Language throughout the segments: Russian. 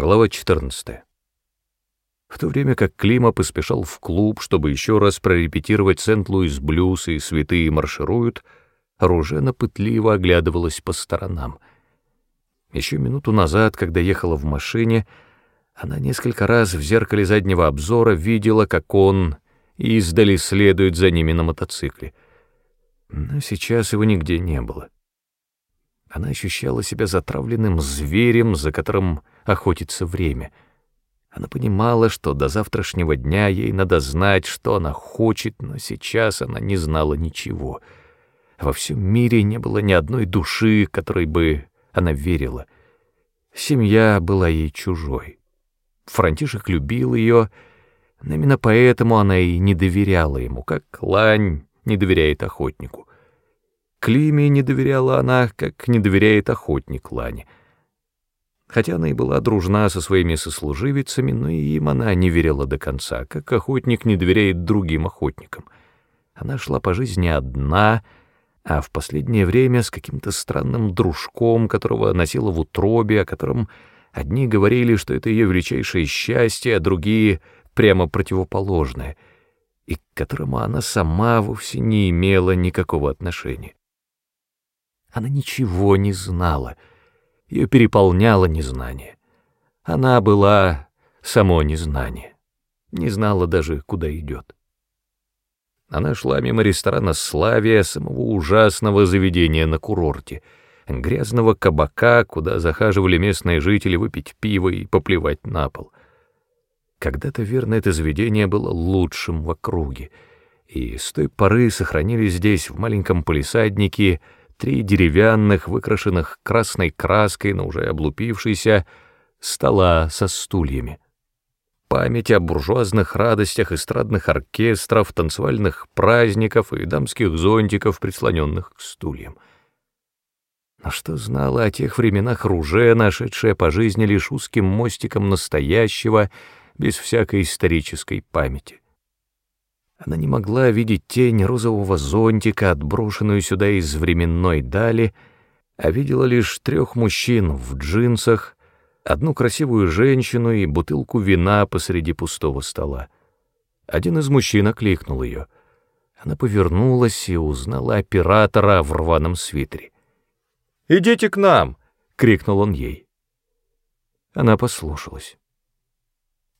Глава 14. В то время как Клима поспешал в клуб, чтобы еще раз прорепетировать Сент-Луис блюз и «Святые маршируют», Ружена пытливо оглядывалась по сторонам. Еще минуту назад, когда ехала в машине, она несколько раз в зеркале заднего обзора видела, как он издали следует за ними на мотоцикле. Но сейчас его нигде не было. Она ощущала себя затравленным зверем, за которым охотится время. Она понимала, что до завтрашнего дня ей надо знать, что она хочет, но сейчас она не знала ничего. Во всем мире не было ни одной души, которой бы она верила. Семья была ей чужой. Франтишек любил ее, но именно поэтому она и не доверяла ему, как лань не доверяет охотнику. Климе не доверяла она, как не доверяет охотник Лане. Хотя она и была дружна со своими сослуживицами, но и им она не верила до конца, как охотник не доверяет другим охотникам. Она шла по жизни одна, а в последнее время с каким-то странным дружком, которого носила в утробе, о котором одни говорили, что это ее величайшее счастье, а другие — прямо противоположное, и к которому она сама вовсе не имела никакого отношения. Она ничего не знала, ее переполняло незнание. Она была само незнание, не знала даже, куда идет. Она шла мимо ресторана «Славия», самого ужасного заведения на курорте, грязного кабака, куда захаживали местные жители выпить пиво и поплевать на пол. Когда-то, верно, это заведение было лучшим в округе, и с той поры сохранились здесь, в маленьком полисаднике, три деревянных, выкрашенных красной краской, но уже облупившейся, стола со стульями. Память о буржуазных радостях эстрадных оркестров, танцевальных праздников и дамских зонтиков, прислоненных к стульям. Но что знала о тех временах Руже, нашедшая по жизни лишь узким мостиком настоящего, без всякой исторической памяти? Она не могла видеть тень розового зонтика, отброшенную сюда из временной дали, а видела лишь трех мужчин в джинсах, одну красивую женщину и бутылку вина посреди пустого стола. Один из мужчин окликнул ее. Она повернулась и узнала оператора в рваном свитере. «Идите к нам!» — крикнул он ей. Она послушалась.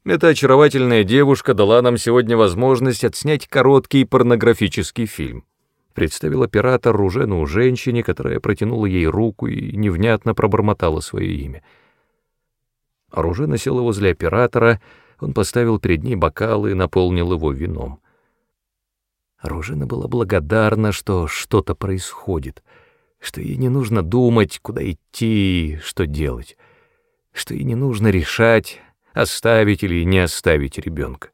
Эта очаровательная девушка дала нам сегодня возможность отснять короткий порнографический фильм. Представил оператор Ружену женщине, которая протянула ей руку и невнятно пробормотала свое имя. Ружена села возле оператора, он поставил перед ней бокал и наполнил его вином. Ружена была благодарна, что что-то происходит, что ей не нужно думать, куда идти, что делать, что ей не нужно решать, оставить или не оставить ребенка.